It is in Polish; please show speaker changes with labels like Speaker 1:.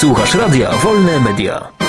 Speaker 1: Słuchasz radia Wolne Media.